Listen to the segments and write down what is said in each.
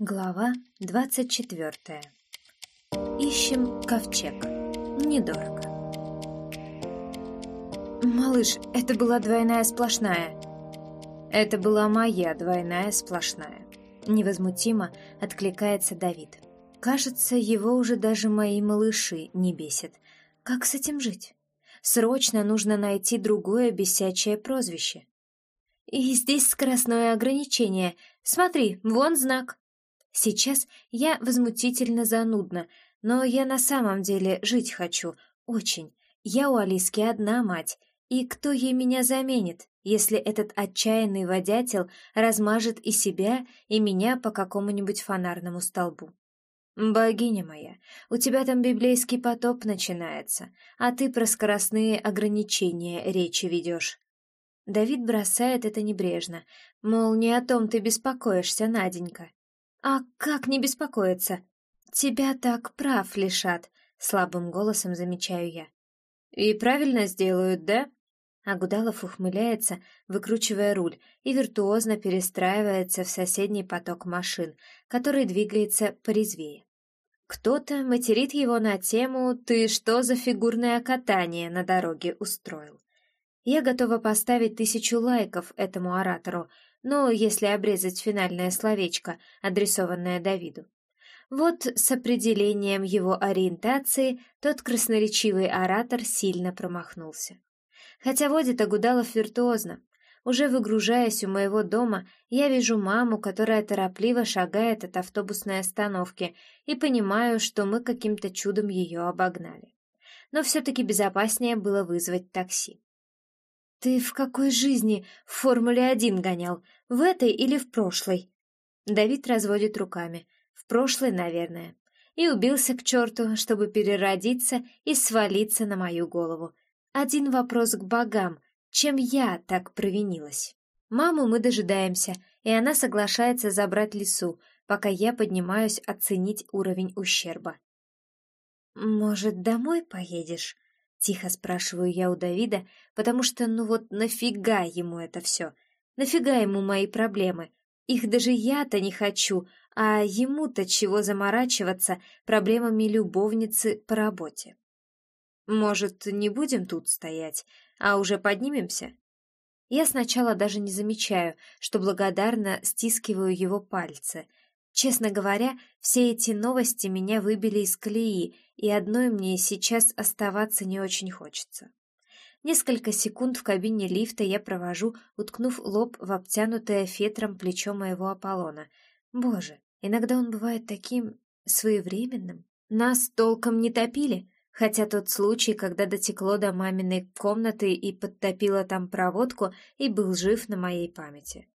Глава двадцать четвертая. Ищем ковчег. Недорого. Малыш, это была двойная сплошная. Это была моя двойная сплошная. Невозмутимо откликается Давид. Кажется, его уже даже мои малыши не бесят. Как с этим жить? Срочно нужно найти другое бесячее прозвище. И здесь скоростное ограничение. Смотри, вон знак. Сейчас я возмутительно занудна, но я на самом деле жить хочу, очень. Я у Алиски одна мать, и кто ей меня заменит, если этот отчаянный водятел размажет и себя, и меня по какому-нибудь фонарному столбу? «Богиня моя, у тебя там библейский потоп начинается, а ты про скоростные ограничения речи ведешь». Давид бросает это небрежно, мол, не о том ты беспокоишься, Наденька. «А как не беспокоиться? Тебя так прав лишат», — слабым голосом замечаю я. «И правильно сделают, да?» Агудалов ухмыляется, выкручивая руль, и виртуозно перестраивается в соседний поток машин, который двигается порезвее. Кто-то материт его на тему «Ты что за фигурное катание на дороге устроил?» Я готова поставить тысячу лайков этому оратору, ну, если обрезать финальное словечко, адресованное Давиду. Вот с определением его ориентации тот красноречивый оратор сильно промахнулся. Хотя водит Агудалов виртуозно. Уже выгружаясь у моего дома, я вижу маму, которая торопливо шагает от автобусной остановки, и понимаю, что мы каким-то чудом ее обогнали. Но все-таки безопаснее было вызвать такси. «Ты в какой жизни в Формуле-1 гонял? В этой или в прошлой?» Давид разводит руками. «В прошлой, наверное». И убился к черту, чтобы переродиться и свалиться на мою голову. Один вопрос к богам. Чем я так провинилась? Маму мы дожидаемся, и она соглашается забрать лесу, пока я поднимаюсь оценить уровень ущерба. «Может, домой поедешь?» Тихо спрашиваю я у Давида, потому что ну вот нафига ему это все? Нафига ему мои проблемы? Их даже я-то не хочу, а ему-то чего заморачиваться проблемами любовницы по работе? Может, не будем тут стоять, а уже поднимемся? Я сначала даже не замечаю, что благодарно стискиваю его пальцы — Честно говоря, все эти новости меня выбили из колеи, и одной мне сейчас оставаться не очень хочется. Несколько секунд в кабине лифта я провожу, уткнув лоб в обтянутое фетром плечо моего Аполлона. Боже, иногда он бывает таким своевременным. Нас толком не топили, хотя тот случай, когда дотекло до маминой комнаты и подтопило там проводку, и был жив на моей памяти.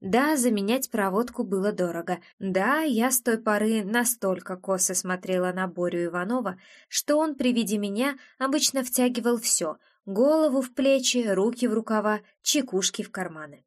Да, заменять проводку было дорого. Да, я с той поры настолько косо смотрела на Борю Иванова, что он при виде меня обычно втягивал все — голову в плечи, руки в рукава, чекушки в карманы.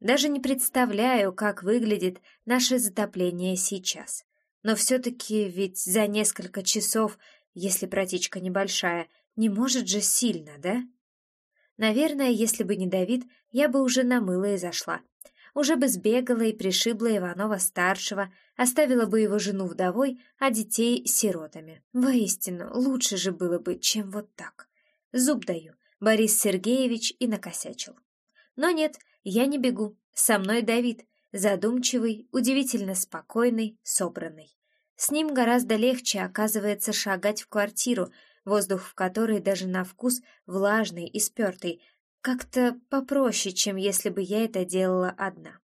Даже не представляю, как выглядит наше затопление сейчас. Но все-таки ведь за несколько часов, если протечка небольшая, не может же сильно, да? Наверное, если бы не Давид, я бы уже намыла и зашла уже бы сбегала и пришибла Иванова-старшего, оставила бы его жену вдовой, а детей сиротами. Воистину, лучше же было бы, чем вот так. Зуб даю, Борис Сергеевич и накосячил. Но нет, я не бегу, со мной Давид, задумчивый, удивительно спокойный, собранный. С ним гораздо легче, оказывается, шагать в квартиру, воздух в которой даже на вкус влажный и спертый, как-то попроще, чем если бы я это делала одна.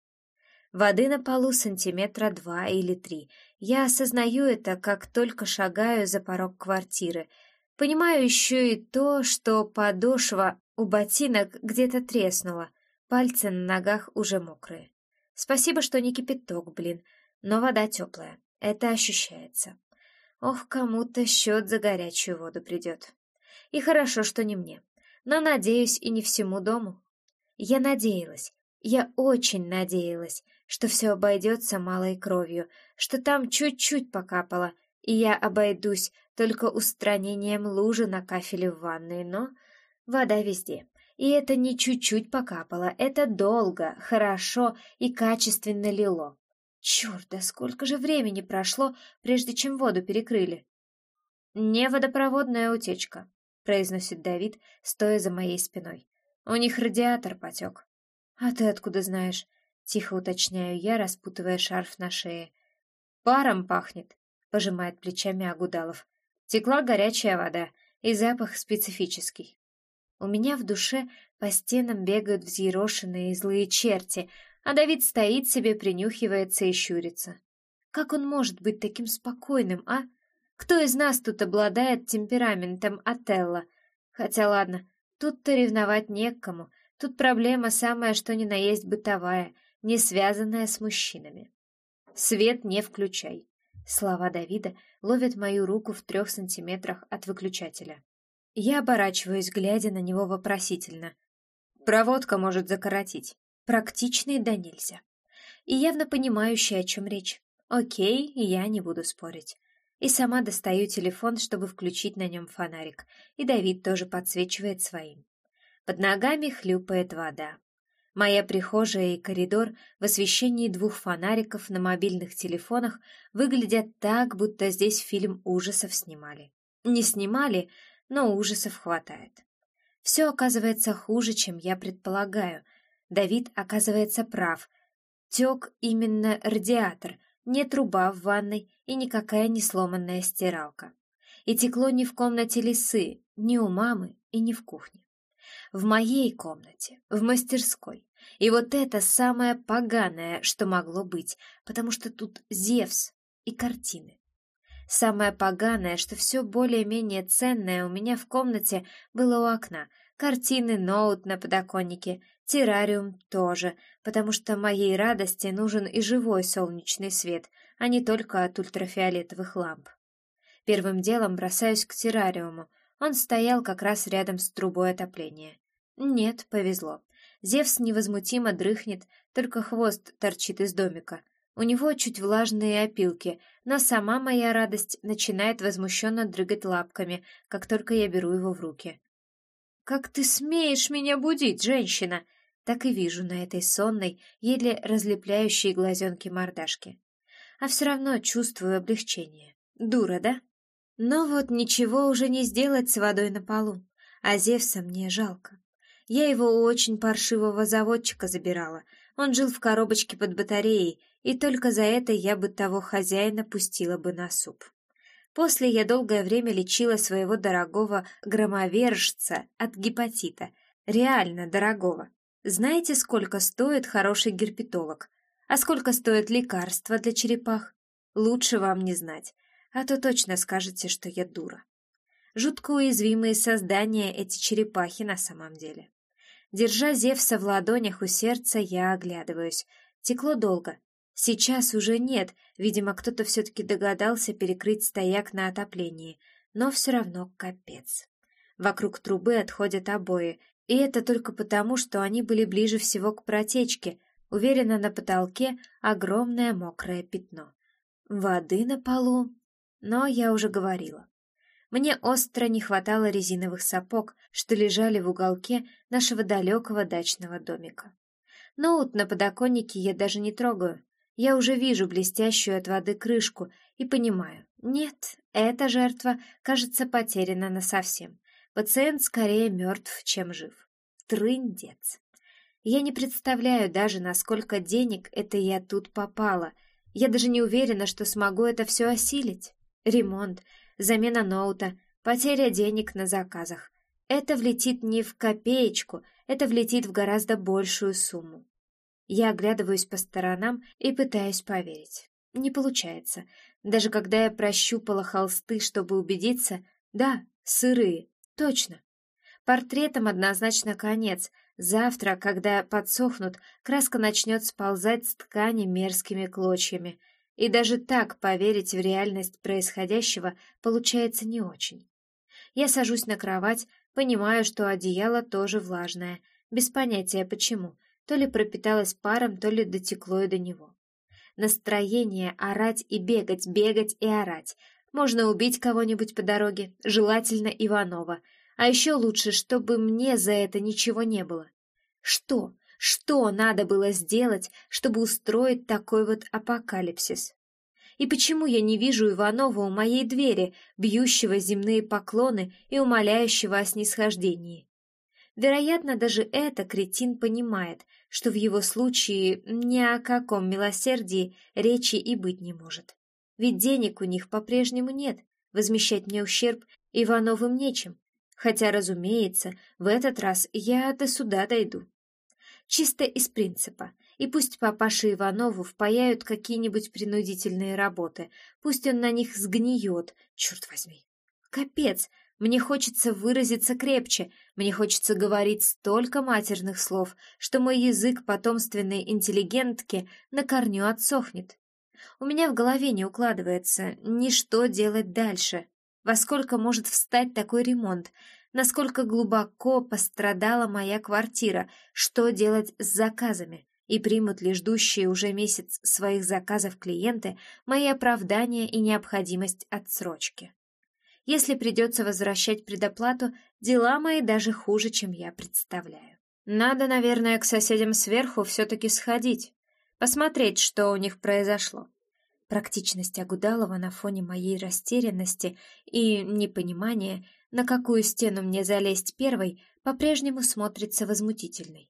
Воды на полу сантиметра два или три. Я осознаю это, как только шагаю за порог квартиры. Понимаю еще и то, что подошва у ботинок где-то треснула. Пальцы на ногах уже мокрые. Спасибо, что не кипяток, блин, но вода теплая. Это ощущается. Ох, кому-то счет за горячую воду придет. И хорошо, что не мне но, надеюсь, и не всему дому. Я надеялась, я очень надеялась, что все обойдется малой кровью, что там чуть-чуть покапало, и я обойдусь только устранением лужи на кафеле в ванной, но вода везде. И это не чуть-чуть покапало, это долго, хорошо и качественно лило. Черт, да сколько же времени прошло, прежде чем воду перекрыли? Не водопроводная утечка, произносит Давид, стоя за моей спиной. У них радиатор потек. А ты откуда знаешь? Тихо уточняю я, распутывая шарф на шее. Паром пахнет, пожимает плечами Агудалов. Текла горячая вода, и запах специфический. У меня в душе по стенам бегают взъерошенные злые черти, а Давид стоит себе, принюхивается и щурится. Как он может быть таким спокойным, а? Кто из нас тут обладает темпераментом Отелло? Хотя ладно, тут-то ревновать не к кому. Тут проблема самая, что ни на есть бытовая, не связанная с мужчинами. Свет не включай. Слова Давида ловят мою руку в трех сантиметрах от выключателя. Я оборачиваюсь, глядя на него вопросительно. Проводка может закоротить. Практичный да нельзя. И явно понимающий, о чем речь. Окей, я не буду спорить. И сама достаю телефон, чтобы включить на нем фонарик. И Давид тоже подсвечивает своим. Под ногами хлюпает вода. Моя прихожая и коридор в освещении двух фонариков на мобильных телефонах выглядят так, будто здесь фильм ужасов снимали. Не снимали, но ужасов хватает. Все оказывается хуже, чем я предполагаю. Давид оказывается прав. Тек именно радиатор, не труба в ванной и никакая не сломанная стиралка. И текло не в комнате лисы, ни у мамы и не в кухне. В моей комнате, в мастерской. И вот это самое поганое, что могло быть, потому что тут Зевс и картины. Самое поганое, что все более-менее ценное у меня в комнате было у окна. Картины, ноут на подоконнике, террариум тоже, потому что моей радости нужен и живой солнечный свет, а не только от ультрафиолетовых ламп. Первым делом бросаюсь к террариуму. Он стоял как раз рядом с трубой отопления. Нет, повезло. Зевс невозмутимо дрыхнет, только хвост торчит из домика — у него чуть влажные опилки, но сама моя радость начинает возмущенно дрыгать лапками, как только я беру его в руки. «Как ты смеешь меня будить, женщина?» Так и вижу на этой сонной, еле разлепляющей глазенки мордашки. А все равно чувствую облегчение. Дура, да? Но вот ничего уже не сделать с водой на полу, а Зевса мне жалко. Я его у очень паршивого заводчика забирала. Он жил в коробочке под батареей, и только за это я бы того хозяина пустила бы на суп. После я долгое время лечила своего дорогого громовержца от гепатита. Реально дорогого. Знаете, сколько стоит хороший герпетолог? А сколько стоит лекарство для черепах? Лучше вам не знать, а то точно скажете, что я дура. Жутко уязвимые создания эти черепахи на самом деле. Держа Зевса в ладонях у сердца, я оглядываюсь. Текло долго, Сейчас уже нет, видимо, кто-то все-таки догадался перекрыть стояк на отоплении, но все равно капец. Вокруг трубы отходят обои, и это только потому, что они были ближе всего к протечке, уверенно на потолке огромное мокрое пятно. Воды на полу, но я уже говорила. Мне остро не хватало резиновых сапог, что лежали в уголке нашего далекого дачного домика. Ноут на подоконнике я даже не трогаю, я уже вижу блестящую от воды крышку и понимаю, нет, эта жертва, кажется, потеряна насовсем. Пациент скорее мертв, чем жив. Трындец. Я не представляю даже, насколько денег это я тут попала. Я даже не уверена, что смогу это все осилить. Ремонт, замена ноута, потеря денег на заказах. Это влетит не в копеечку, это влетит в гораздо большую сумму. Я оглядываюсь по сторонам и пытаюсь поверить. Не получается. Даже когда я прощупала холсты, чтобы убедиться, да, сырые, точно. Портретам однозначно конец. Завтра, когда подсохнут, краска начнет сползать с ткани мерзкими клочьями. И даже так поверить в реальность происходящего получается не очень. Я сажусь на кровать, понимаю, что одеяло тоже влажное, без понятия почему, то ли пропиталось паром, то ли дотекло и до него. Настроение орать и бегать, бегать и орать. Можно убить кого-нибудь по дороге, желательно Иванова. А еще лучше, чтобы мне за это ничего не было. Что? Что надо было сделать, чтобы устроить такой вот апокалипсис? И почему я не вижу Иванова у моей двери, бьющего земные поклоны и умоляющего о снисхождении? Вероятно, даже это кретин понимает, что в его случае ни о каком милосердии речи и быть не может. Ведь денег у них по-прежнему нет, возмещать мне ущерб Ивановым нечем, хотя, разумеется, в этот раз я до суда дойду. Чисто из принципа, и пусть папаше Иванову впаяют какие-нибудь принудительные работы, пусть он на них сгниет, черт возьми. Капец, мне хочется выразиться крепче, мне хочется говорить столько матерных слов, что мой язык потомственной интеллигентки на корню отсохнет. У меня в голове не укладывается ни что делать дальше, во сколько может встать такой ремонт, насколько глубоко пострадала моя квартира, что делать с заказами, и примут ли ждущие уже месяц своих заказов клиенты мои оправдания и необходимость отсрочки. Если придется возвращать предоплату, дела мои даже хуже, чем я представляю. Надо, наверное, к соседям сверху все-таки сходить, посмотреть, что у них произошло. Практичность Агудалова на фоне моей растерянности и непонимания, на какую стену мне залезть первой, по-прежнему смотрится возмутительной.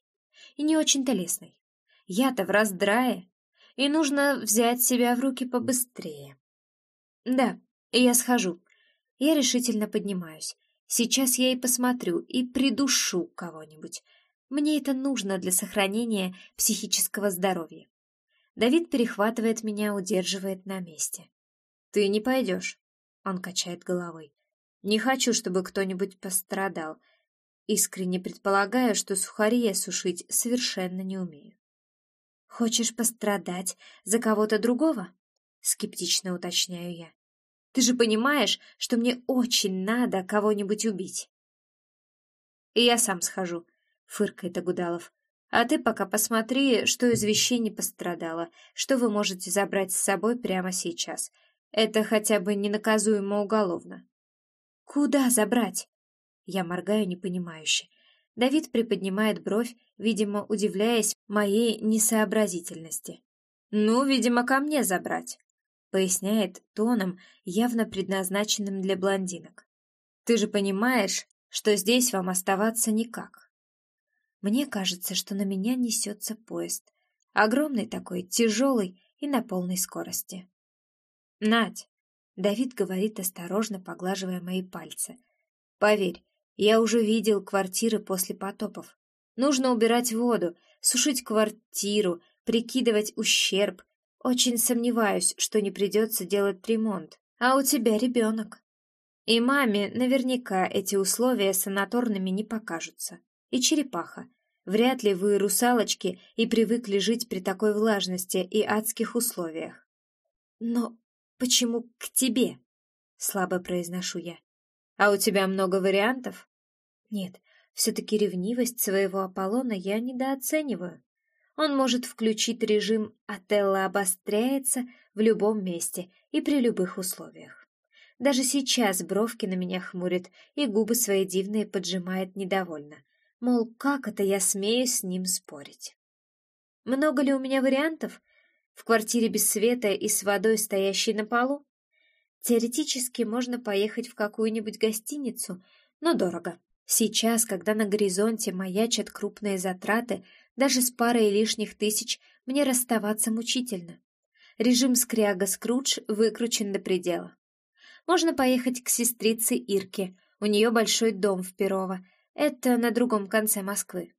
И не очень-то лестной. Я-то в раздрае, и нужно взять себя в руки побыстрее. Да, я схожу, я решительно поднимаюсь. Сейчас я и посмотрю, и придушу кого-нибудь. Мне это нужно для сохранения психического здоровья. Давид перехватывает меня, удерживает на месте. «Ты не пойдешь», — он качает головой. «Не хочу, чтобы кто-нибудь пострадал. Искренне предполагаю, что сухари я сушить совершенно не умею». «Хочешь пострадать за кого-то другого?» — скептично уточняю я. Ты же понимаешь, что мне очень надо кого-нибудь убить. И я сам схожу, фыркает Агудалов. А ты пока посмотри, что из вещей не пострадало, что вы можете забрать с собой прямо сейчас. Это хотя бы не наказуемо уголовно. Куда забрать? Я моргаю непонимающе. Давид приподнимает бровь, видимо, удивляясь моей несообразительности. Ну, видимо, ко мне забрать поясняет тоном, явно предназначенным для блондинок. «Ты же понимаешь, что здесь вам оставаться никак». Мне кажется, что на меня несется поезд. Огромный такой, тяжелый и на полной скорости. «Надь!» — Давид говорит, осторожно поглаживая мои пальцы. «Поверь, я уже видел квартиры после потопов. Нужно убирать воду, сушить квартиру, прикидывать ущерб, очень сомневаюсь, что не придется делать ремонт, а у тебя ребенок. И маме наверняка эти условия санаторными не покажутся. И черепаха. Вряд ли вы, русалочки, и привыкли жить при такой влажности и адских условиях. Но почему к тебе? Слабо произношу я. А у тебя много вариантов? Нет, все-таки ревнивость своего Аполлона я недооцениваю. Он может включить режим «Отелло обостряется» в любом месте и при любых условиях. Даже сейчас бровки на меня хмурит и губы свои дивные поджимает недовольно. Мол, как это я смею с ним спорить? Много ли у меня вариантов? В квартире без света и с водой, стоящей на полу? Теоретически можно поехать в какую-нибудь гостиницу, но дорого. Сейчас, когда на горизонте маячат крупные затраты, даже с парой лишних тысяч мне расставаться мучительно. Режим скряга Скрудж выкручен до предела. Можно поехать к сестрице Ирке, у нее большой дом в Перово, это на другом конце Москвы.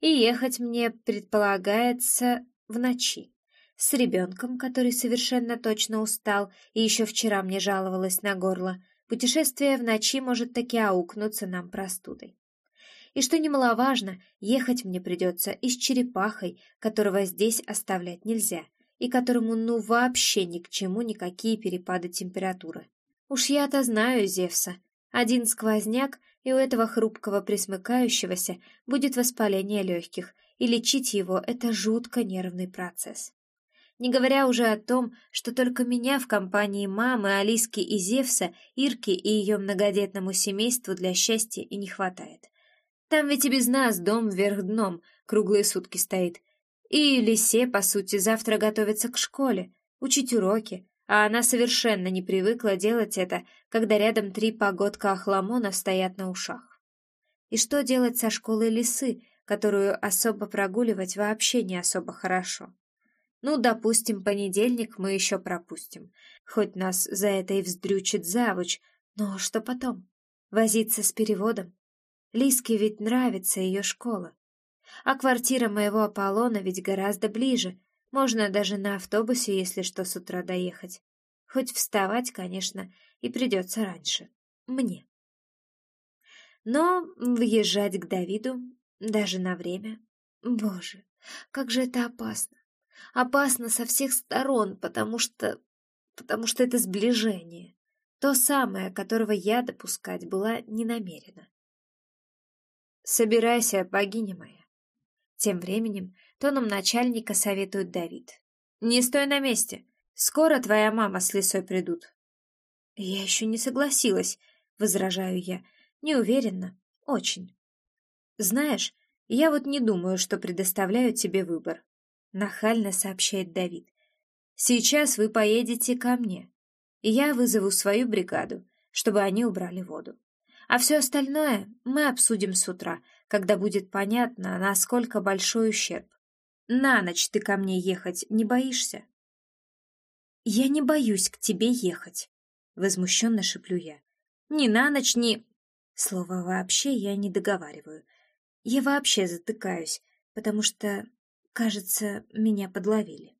И ехать мне предполагается в ночи. С ребенком, который совершенно точно устал и еще вчера мне жаловалась на горло, путешествие в ночи может таки аукнуться нам простудой. И что немаловажно, ехать мне придется и с черепахой, которого здесь оставлять нельзя, и которому ну вообще ни к чему никакие перепады температуры. Уж я-то знаю Зевса. Один сквозняк, и у этого хрупкого присмыкающегося будет воспаление легких, и лечить его — это жутко нервный процесс. Не говоря уже о том, что только меня в компании мамы, Алиски и Зевса, Ирки и ее многодетному семейству для счастья и не хватает. Там ведь и без нас дом вверх дном, круглые сутки стоит. И Лисе, по сути, завтра готовится к школе, учить уроки, а она совершенно не привыкла делать это, когда рядом три погодка охламона стоят на ушах. И что делать со школой лисы, которую особо прогуливать вообще не особо хорошо? Ну, допустим, понедельник мы еще пропустим. Хоть нас за это и вздрючит завуч, но что потом? Возиться с переводом? Лиске ведь нравится ее школа. А квартира моего Аполлона ведь гораздо ближе. Можно даже на автобусе, если что, с утра доехать. Хоть вставать, конечно, и придется раньше. Мне. Но въезжать к Давиду даже на время... Боже, как же это опасно опасно со всех сторон, потому что... потому что это сближение. То самое, которого я допускать была не намерена. «Собирайся, богиня моя». Тем временем тоном начальника советует Давид. «Не стой на месте. Скоро твоя мама с лисой придут». «Я еще не согласилась», — возражаю я. «Не уверена. Очень. Знаешь, я вот не думаю, что предоставляю тебе выбор. — нахально сообщает Давид. «Сейчас вы поедете ко мне, и я вызову свою бригаду, чтобы они убрали воду. А все остальное мы обсудим с утра, когда будет понятно, насколько большой ущерб. На ночь ты ко мне ехать не боишься?» «Я не боюсь к тебе ехать», — возмущенно шеплю я. «Ни на ночь, ни...» Слово «вообще» я не договариваю. Я вообще затыкаюсь, потому что Кажется, меня подловили.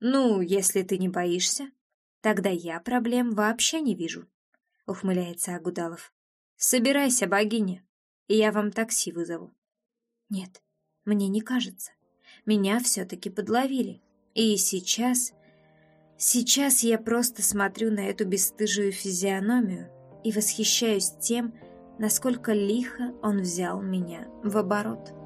«Ну, если ты не боишься, тогда я проблем вообще не вижу», — ухмыляется Агудалов. «Собирайся, богиня, и я вам такси вызову». «Нет, мне не кажется. Меня все-таки подловили. И сейчас... Сейчас я просто смотрю на эту бесстыжую физиономию и восхищаюсь тем, насколько лихо он взял меня в оборот».